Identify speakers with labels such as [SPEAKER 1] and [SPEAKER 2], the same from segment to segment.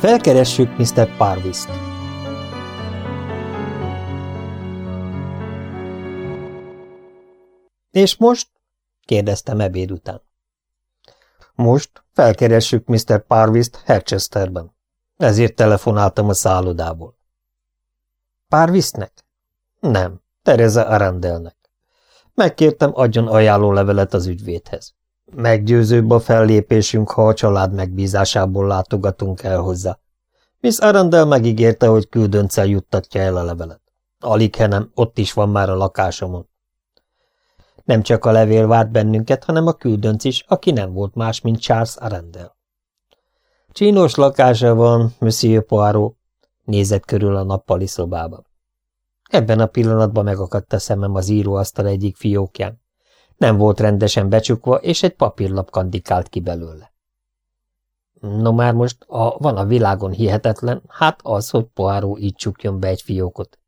[SPEAKER 1] Felkeressük Mr. Parvist. És most? kérdeztem ebéd után. Most felkeressük Mr. Parvist Herchesterben. Ezért telefonáltam a szállodából. Parvistnek? Nem, Tereza Arandelnek. Megkértem, adjon ajánlólevelet az ügyvédhez. Meggyőzőbb a fellépésünk, ha a család megbízásából látogatunk el hozzá. Miss Arandel megígérte, hogy küldöncel juttatja el a levelet. Alig, nem, ott is van már a lakásomon. Nem csak a levél várt bennünket, hanem a küldönc is, aki nem volt más, mint Charles Arandel. Csinos lakása van, Monsieur Poirot, nézett körül a nappali szobában. Ebben a pillanatban megakadt a szemem az íróasztal egyik fiókján. Nem volt rendesen becsukva, és egy papírlap kandikált ki belőle. No már most, a, van a világon hihetetlen, hát az, hogy Poirot így csukjon be egy fiókot.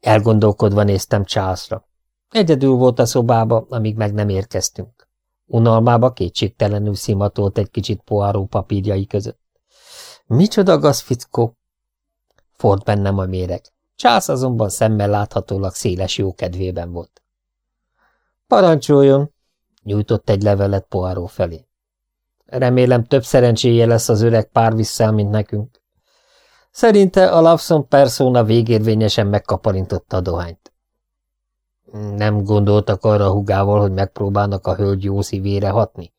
[SPEAKER 1] Elgondolkodva néztem Charlesra. Egyedül volt a szobába, amíg meg nem érkeztünk. Unalmába kétségtelenül szimatolt egy kicsit Poirot papírjai között. Micsoda gazfickó! Ford bennem a méreg. Csász azonban szemmel láthatólag széles jókedvében volt. Parancsoljon, nyújtott egy levelet Poirot felé. Remélem több szerencséje lesz az öreg pár vissza, mint nekünk. Szerinte a Lawson persona végérvényesen megkaparintotta a dohányt. Nem gondoltak arra a hugával, hogy megpróbálnak a hölgy jó szívére hatni?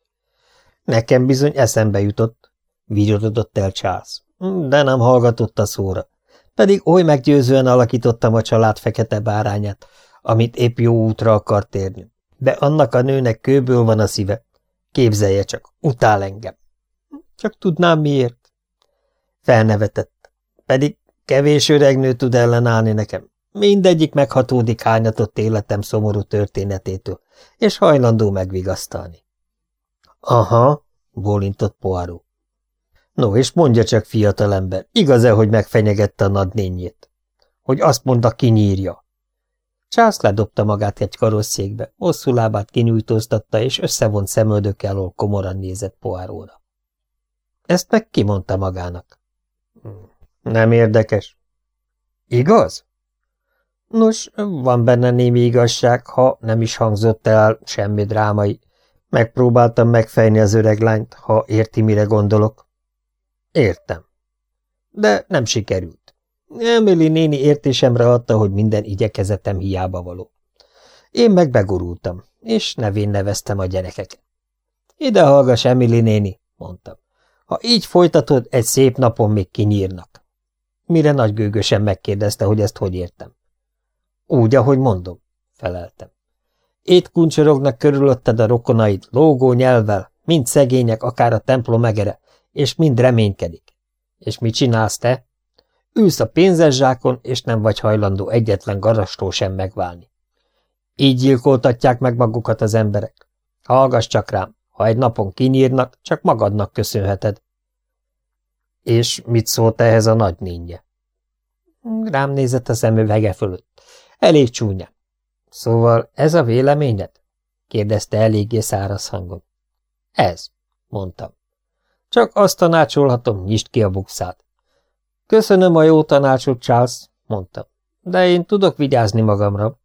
[SPEAKER 1] Nekem bizony eszembe jutott, vigyorodott el Charles, de nem hallgatott a szóra. Pedig oly meggyőzően alakítottam a család fekete bárányát, amit épp jó útra akart térni. De annak a nőnek kőből van a szíve. Képzelje csak, utál engem. Csak tudnám miért. Felnevetett. Pedig kevés öreg nő tud ellenállni nekem. Mindegyik meghatódik hányatott életem szomorú történetétől, és hajlandó megvigasztalni. Aha, bólintott Poirot. No, és mondja csak, fiatalember, igaz-e, hogy megfenyegette a nadnényét? Hogy azt mondta, kinyírja? Charles ledobta magát egy karosszékbe, hosszú lábát kinyújtóztatta, és összevont szemöldök elől komoran nézett poáróra. Ezt meg kimondta magának. Nem érdekes. Igaz? Nos, van benne némi igazság, ha nem is hangzott el semmi drámai. Megpróbáltam megfejni az öreg lányt, ha érti, mire gondolok. Értem. De nem sikerült. Emily néni értésemre adta, hogy minden igyekezetem hiába való. Én meg begurultam, és nevén neveztem a gyerekeket. Ide hallgass, Emily néni, mondtam. Ha így folytatod, egy szép napon még kinyírnak. Mire nagygőgösen megkérdezte, hogy ezt hogy értem. Úgy, ahogy mondom, feleltem. Étkuncsorognak körülötted a rokonaid, lógó nyelvvel, mind szegények, akár a templom megere, és mind reménykedik. És mit csinálsz te? Ülsz a pénzes zsákon, és nem vagy hajlandó egyetlen garastól sem megválni. Így gyilkoltatják meg magukat az emberek. Hallgass csak rám, ha egy napon kinyírnak, csak magadnak köszönheted. És mit szólt ehhez a nagy nénye? Rám nézett a szemüvege fölött. Elég csúnya. Szóval ez a véleményed? kérdezte eléggé száraz hangon. Ez, mondtam. Csak azt tanácsolhatom, nyisd ki a bukszát. Köszönöm a jó tanácsot, Charles, mondtam, de én tudok vigyázni magamra.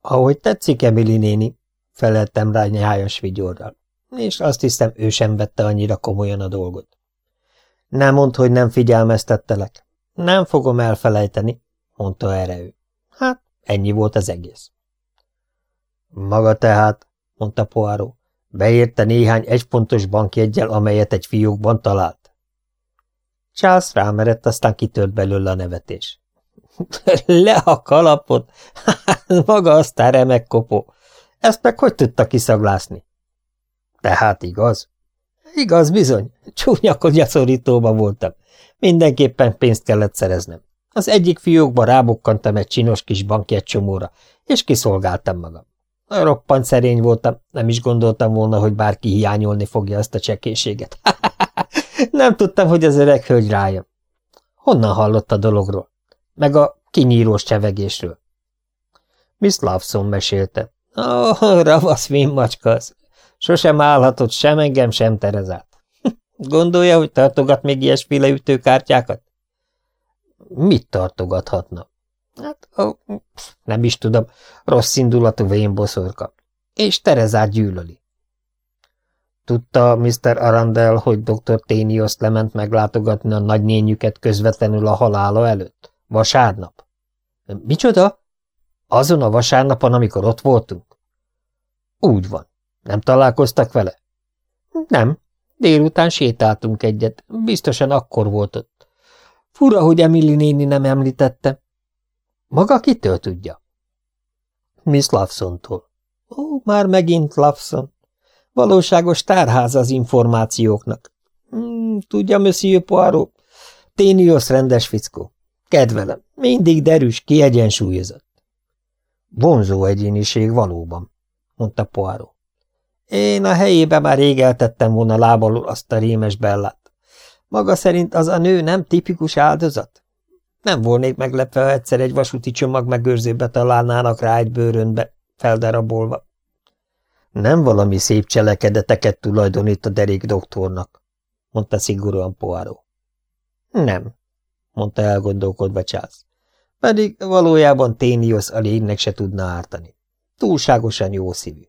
[SPEAKER 1] Ahogy tetszik, Emily néni, feleltem rá nyájas vigyorral, és azt hiszem, ő sem vette annyira komolyan a dolgot. Nem mondd, hogy nem figyelmeztettelek. Nem fogom elfelejteni, mondta erre ő. Hát, ennyi volt az egész. Maga tehát, mondta Poirot, Beérte néhány egypontos bankjegyel, amelyet egy fiókban talált. Charles rámerett, aztán kitört belőle a nevetés. Le a kalapot! Maga aztán remek kopó. Ezt meg hogy tudta kiszaglászni? Tehát igaz? Igaz bizony. Csúnya szorítóba voltam. Mindenképpen pénzt kellett szereznem. Az egyik fiókba rábukkantam egy csinos kis bankjegycsomóra, és kiszolgáltam magam. Roppant szerény voltam, nem is gondoltam volna, hogy bárki hiányolni fogja ezt a csekészséget. nem tudtam, hogy az öreg hölgy rájön. Honnan hallott a dologról? Meg a kinyírós csevegésről. Miss Lawson mesélte. Ó, oh, ravasz macska az. Sosem állhatott sem engem, sem Terezát. Gondolja, hogy tartogat még ilyesféle ütőkártyákat? Mit tartogathatna? Hát, ó, nem is tudom, rossz indulatú vénboszorka. És Terezát gyűlöli. Tudta Mr. Arandel, hogy dr. Ténioszt lement meglátogatni a nagynényüket közvetlenül a halála előtt? Vasárnap? Micsoda? Azon a vasárnapon, amikor ott voltunk? Úgy van. Nem találkoztak vele? Nem. Délután sétáltunk egyet. Biztosan akkor volt ott. Fura, hogy Emily néni nem említette. Maga kitől tudja? Miss Lawson-tól. Ó, már megint Lawson. Valóságos tárház az információknak. Hmm, tudja, Monsieur Poirot, Ténios rendes fickó. Kedvelem, mindig derűs, kiegyensúlyozott. Vonzó egyéniség valóban, mondta Poirot. Én a helyébe már rég eltettem volna lábalul azt a rémes bellát. Maga szerint az a nő nem tipikus áldozat? Nem volnék meglepve, ha egyszer egy vasúti csomag megőrzőbe találnának rá egy bőrönbe, feldarabolva. Nem valami szép cselekedeteket tulajdonít a derék doktornak, mondta szigorúan Poirot. Nem, mondta elgondolkodva Charles. Pedig valójában Ténios a lénynek se tudna ártani. Túlságosan jó szívű.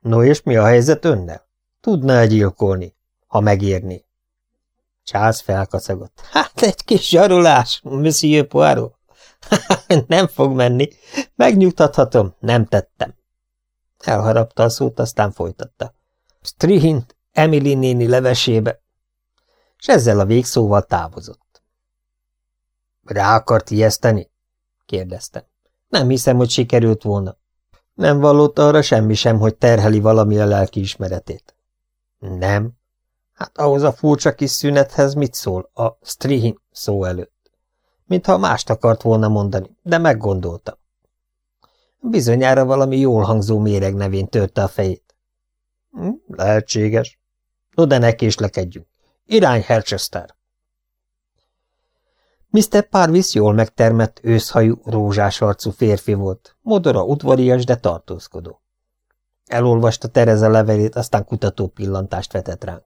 [SPEAKER 1] No és mi a helyzet önnel? Tudna -e gyilkolni, ha megérni? Charles felkacagott. Hát egy kis zsarolás, Monsieur Poirot. nem fog menni. Megnyugtathatom, nem tettem. Elharapta a szót, aztán folytatta. Strihint Emily néni levesébe, és ezzel a végszóval távozott. Rá akart ijeszteni? kérdeztem. Nem hiszem, hogy sikerült volna. Nem vallott arra semmi sem, hogy terheli valami a lelki ismeretét. Nem. Hát ahhoz a furcsa kis szünethez mit szól a strihin szó előtt? Mintha mást akart volna mondani, de meggondolta. Bizonyára valami jól hangzó méreg nevén törte a fejét. Hm, lehetséges. No, de ne késlekedjünk. Irány Herchester. Mr. Parvis jól megtermett, őszhajú, rózsás arcú férfi volt, modora udvarias, de tartózkodó. Elolvasta Tereza levelét, aztán kutató pillantást vetett ránk.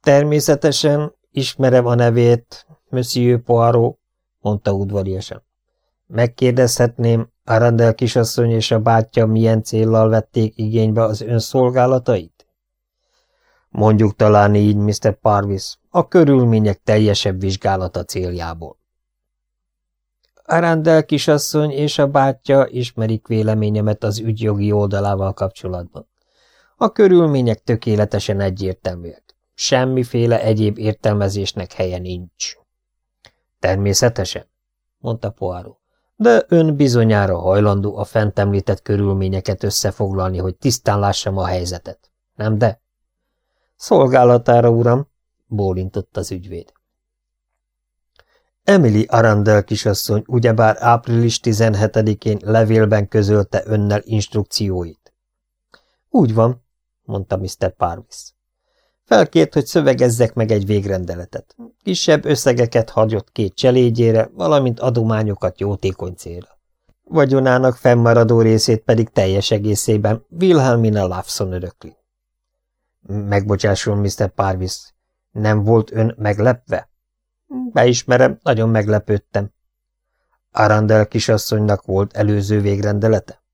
[SPEAKER 1] Természetesen ismerem a nevét, Monsieur Poirot, mondta udvariasan. Megkérdezhetném, Arandel kisasszony és a bátyja milyen céllal vették igénybe az ön szolgálatait? Mondjuk talán így, Mr. Parvis, a körülmények teljesebb vizsgálata céljából. Arandel kisasszony és a bátyja ismerik véleményemet az ügyjogi oldalával kapcsolatban. A körülmények tökéletesen egyértelműek. Semmiféle egyéb értelmezésnek helye nincs. Természetesen, mondta Poirot de ön bizonyára hajlandó a fent említett körülményeket összefoglalni, hogy tisztán lássam a helyzetet. Nem de? Szolgálatára, uram, bólintott az ügyvéd. Emily Arandel kisasszony ugyebár április 17-én levélben közölte önnel instrukcióit. Úgy van, mondta Mr. Parvis. Felkért, hogy szövegezzek meg egy végrendeletet. Kisebb összegeket hagyott két cselédjére, valamint adományokat jótékony célra. Vagyonának fennmaradó részét pedig teljes egészében Wilhelmina Lawson örökli. Megbocsásson, Mr. Parvis, nem volt ön meglepve? Beismerem, nagyon meglepődtem. Arandel kisasszonynak volt előző végrendelete?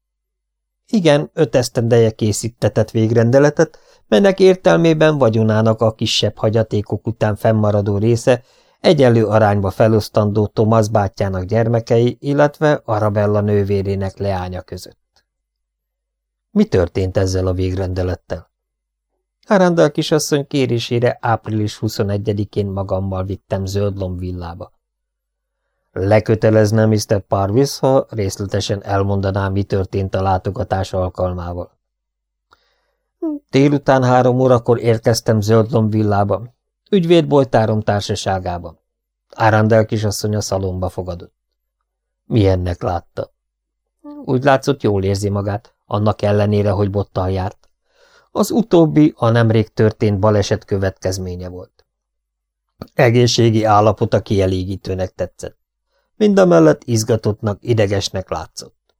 [SPEAKER 1] Igen, öt esztendeje készítetett végrendeletet, melynek értelmében vagyonának a kisebb hagyatékok után fennmaradó része egyenlő arányba felosztandó Thomas bátyjának gyermekei, illetve Arabella nővérének leánya között. Mi történt ezzel a végrendelettel? Arandel kisasszony kérésére április 21-én magammal vittem Zöldlom villába. Lekötelezne Mr. Parvis, ha részletesen elmondaná, mi történt a látogatás alkalmával. Délután három órakor érkeztem Zöldlom villába, ügyvédbolytárom társaságában. Árandel kisasszony a szalomba fogadott. Milyennek látta? Úgy látszott, jól érzi magát, annak ellenére, hogy bottal járt. Az utóbbi a nemrég történt baleset következménye volt. Egészségi állapota kielégítőnek tetszett. Mindamellett izgatottnak, idegesnek látszott.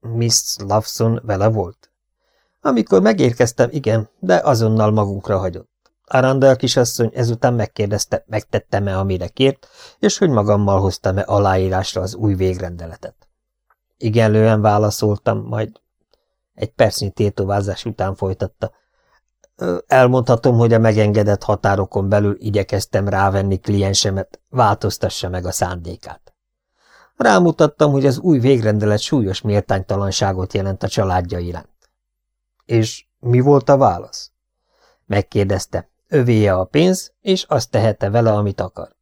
[SPEAKER 1] Miss Lawson vele volt? Amikor megérkeztem, igen, de azonnal magunkra hagyott. Arandel kisasszony ezután megkérdezte, megtettem-e, amire kért, és hogy magammal hoztam-e aláírásra az új végrendeletet. Igenlően válaszoltam, majd egy percnyi tétovázás után folytatta. Elmondhatom, hogy a megengedett határokon belül igyekeztem rávenni kliensemet, változtassa meg a szándékát. Rámutattam, hogy az új végrendelet súlyos méltánytalanságot jelent a családja iránt. És mi volt a válasz? Megkérdezte, övéje a pénz, és azt tehette vele, amit akar.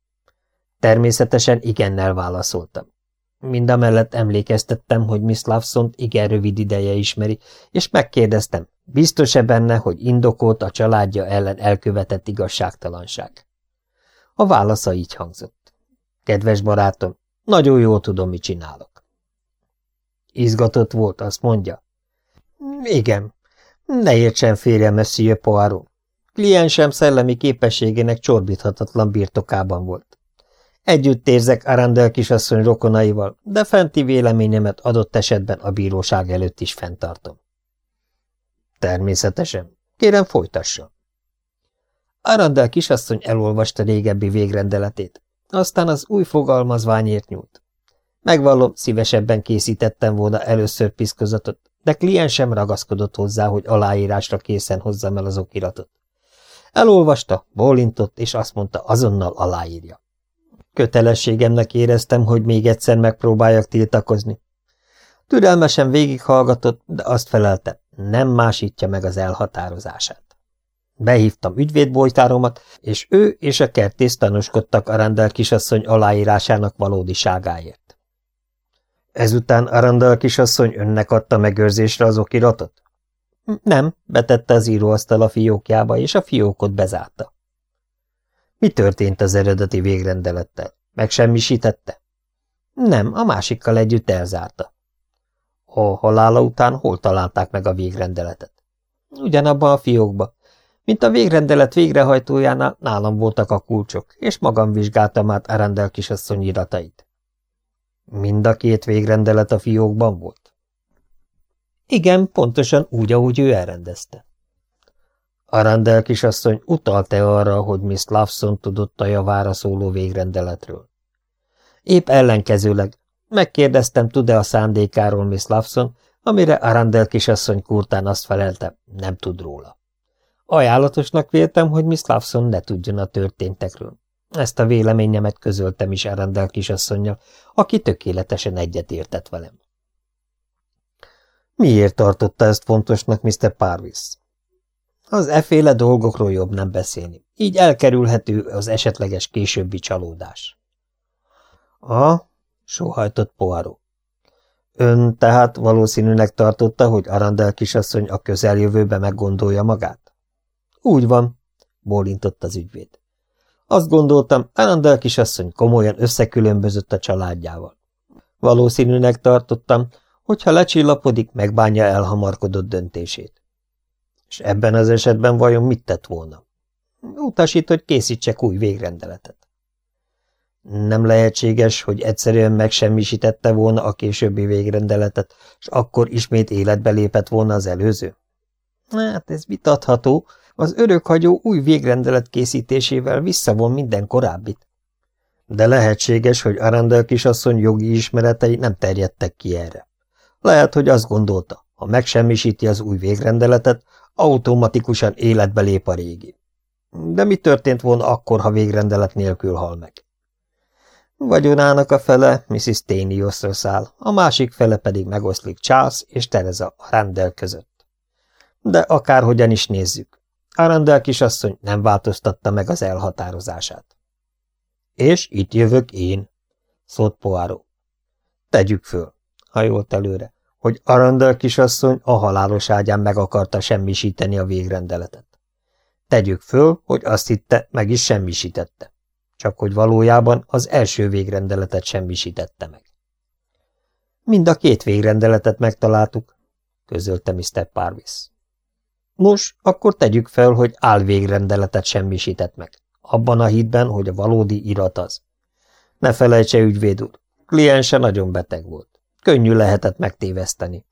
[SPEAKER 1] Természetesen igennel válaszoltam. Mindamellett emlékeztettem, hogy Miss lawson igen rövid ideje ismeri, és megkérdeztem, biztos-e benne, hogy indokolt a családja ellen elkövetett igazságtalanság. A válasza így hangzott. Kedves barátom, nagyon jól tudom, mit csinálok. Izgatott volt, azt mondja. Igen. Ne értsen félre, Monsieur Poirot. Kliensem szellemi képességének csorbíthatatlan birtokában volt. Együtt érzek Arandel kisasszony rokonaival, de fenti véleményemet adott esetben a bíróság előtt is fenntartom. Természetesen. Kérem, folytassa. Arandel kisasszony elolvasta régebbi végrendeletét, aztán az új fogalmazványért nyúlt. Megvallom, szívesebben készítettem volna először piszkozatot, de kliensem ragaszkodott hozzá, hogy aláírásra készen hozzam el az okiratot. Elolvasta, bólintott, és azt mondta, azonnal aláírja. Kötelességemnek éreztem, hogy még egyszer megpróbáljak tiltakozni. Türelmesen végighallgatott, de azt felelte, nem másítja meg az elhatározását. Behívtam ügyvédbolytáromat, és ő és a kertész tanúskodtak Arandel kisasszony aláírásának valódiságáért. Ezután Arandel kisasszony önnek adta megőrzésre az okiratot? Nem, betette az íróasztal a fiókjába, és a fiókot bezárta. Mi történt az eredeti végrendelettel? Megsemmisítette? Nem, a másikkal együtt elzárta. A halála után hol találták meg a végrendeletet? Ugyanabban a fiókba. Mint a végrendelet végrehajtójánál nálam voltak a kulcsok, és magam vizsgáltam át Arandel kisasszony iratait. Mind a két végrendelet a fiókban volt? Igen, pontosan úgy, ahogy ő elrendezte. Arandel kisasszony utalt-e arra, hogy Miss Lawson tudott a javára szóló végrendeletről? Épp ellenkezőleg. Megkérdeztem, tud-e a szándékáról Miss Lawson, amire Arandel kisasszony kurtán azt felelte, nem tud róla. Ajánlatosnak véltem, hogy Miss Lawson ne tudjon a történtekről. Ezt a véleményemet közöltem is Arandel kisasszonyjal, aki tökéletesen egyetértett velem. Miért tartotta ezt fontosnak Mr. Parvis? Az eféle dolgokról jobb nem beszélni, így elkerülhető az esetleges későbbi csalódás. A, sóhajtott Poirot. Ön tehát valószínűnek tartotta, hogy Arandel kisasszony a közeljövőbe meggondolja magát? Úgy van, bólintott az ügyvéd. Azt gondoltam, Arandel kisasszony komolyan összekülönbözött a családjával. Valószínűnek tartottam, hogyha lecsillapodik, megbánja elhamarkodott döntését. És ebben az esetben vajon mit tett volna? Utasít, hogy készítsek új végrendeletet. Nem lehetséges, hogy egyszerűen megsemmisítette volna a későbbi végrendeletet, és akkor ismét életbe lépett volna az előző? Hát ez vitatható, az örökhagyó új végrendelet készítésével visszavon minden korábbit. De lehetséges, hogy Arandel kisasszony jogi ismeretei nem terjedtek ki erre. Lehet, hogy azt gondolta, ha megsemmisíti az új végrendeletet, automatikusan életbe lép a régi. De mi történt volna akkor, ha végrendelet nélkül hal meg? Vagyonának a fele Mrs. Taniosra száll, a másik fele pedig megoszlik Charles és Teresa Randall között. De akárhogyan is nézzük, Arandel kisasszony nem változtatta meg az elhatározását. És itt jövök én, szólt Poáró. Tegyük föl, hajolt előre, hogy Arandel kisasszony a halálos ágyán meg akarta semmisíteni a végrendeletet. Tegyük föl, hogy azt hitte, meg is semmisítette. Csak hogy valójában az első végrendeletet semmisítette meg. Mind a két végrendeletet megtaláltuk, közölte Mr. Parvis. Nos, akkor tegyük fel, hogy álvégrendeletet semmisített meg, abban a hitben, hogy a valódi irat az. Ne felejtse, ügyvéd úr, kliense nagyon beteg volt. Könnyű lehetett megtéveszteni.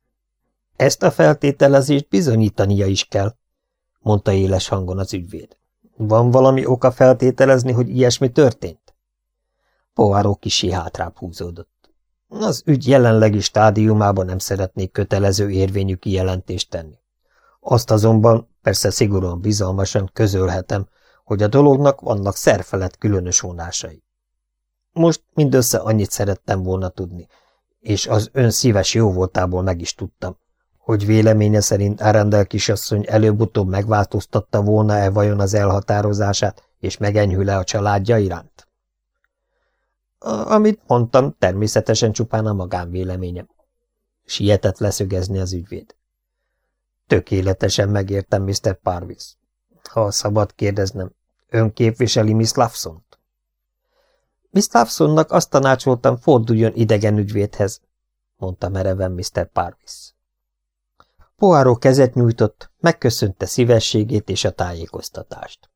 [SPEAKER 1] Ezt a feltételezést bizonyítania is kell, mondta éles hangon az ügyvéd. Van valami oka feltételezni, hogy ilyesmi történt? Poáró kisi hátrább húzódott. Az ügy jelenlegi stádiumában nem szeretnék kötelező érvényű kijelentést tenni. Azt azonban, persze szigorúan bizalmasan közölhetem, hogy a dolognak vannak szerfelett különös vonásai. Most mindössze annyit szerettem volna tudni, és az ön szíves jóvoltából meg is tudtam, hogy véleménye szerint Arendel kisasszony előbb-utóbb megváltoztatta volna-e vajon az elhatározását, és megenyhül-e a családja iránt? Amit mondtam, természetesen csupán a magánvéleményem. Sietett leszögezni az ügyvéd. Tökéletesen megértem, Mr. Parvis. Ha szabad kérdeznem, ön képviseli Miss Lawson-t? Miss Lawsonnak azt tanácsoltam, forduljon idegen ügyvédhez, mondta mereven Mr. Parvis. Poáró kezet nyújtott, megköszönte szívességét és a tájékoztatást.